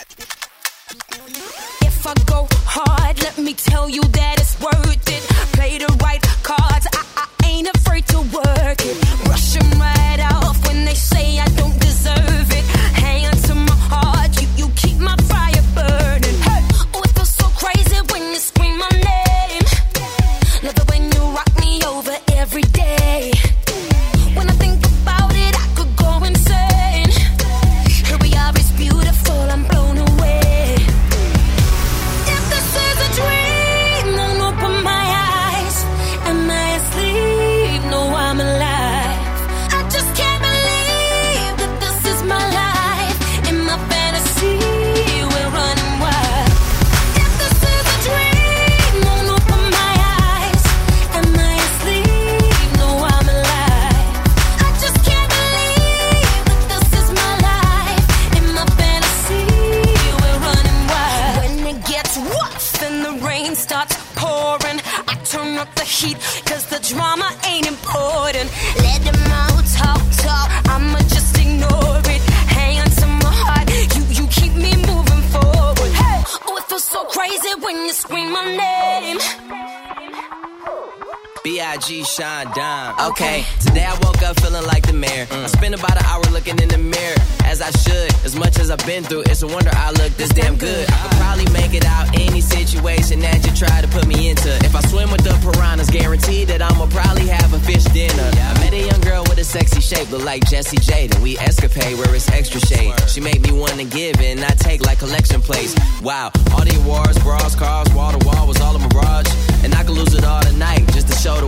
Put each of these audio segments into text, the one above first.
If I go hard, let me tell you that it's worth it. Play the right cards, I, I ain't afraid to work up the heat, cause the drama ain't important. Big Sean Dime. Okay, today I woke up feeling like the mayor. I spent about an hour looking in the mirror, as I should. As much as I've been through, it's a wonder I look this damn good. I could probably make it out any situation that you try to put me into. If I swim with the piranhas, guaranteed that I'ma probably have a fish dinner. Yeah. I met a young girl with a sexy shape, look like Jessie J, and we escapade where it's extra shade. She made me wanna give and not take like collection plates. Wow, all the awards, bras, cars, wall to wall was all a mirage, and I could lose it all tonight just to show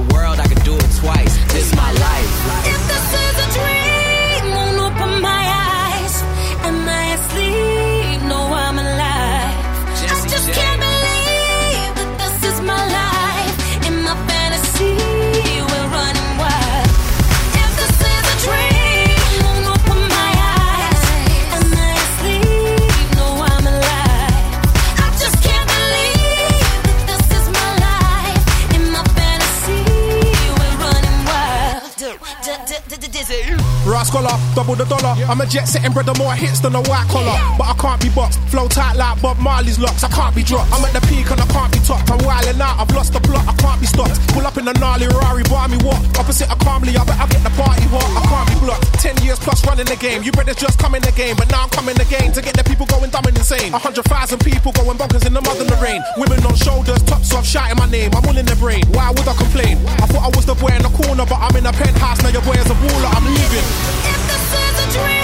say Dizzee. Rascaller, double the dollar. I'm a jet setting brother, more hits than a white collar. But I can't be boxed, flow tight like Bob Marley's locks. I can't be dropped. I'm at the peak and I can't be topped. I'm wilding out, I've lost the plot, I can't be stopped. Pull up in a gnarly Rari, buy me what? Opposite of calmly, I bet I get the party hot. I can't be blocked. Ten years plus running the game. You brothers just come in the game, but now I'm coming again to get the people going dumb and insane. A hundred thousand people going bonkers in the mud and the rain. Women on shoulders, tops off, shouting my name. I'm all in the brain. Why would I complain? I thought I was the boy in the corner, but I'm in a penthouse now. Your boy is a baller. I'm leaving. If this is a dream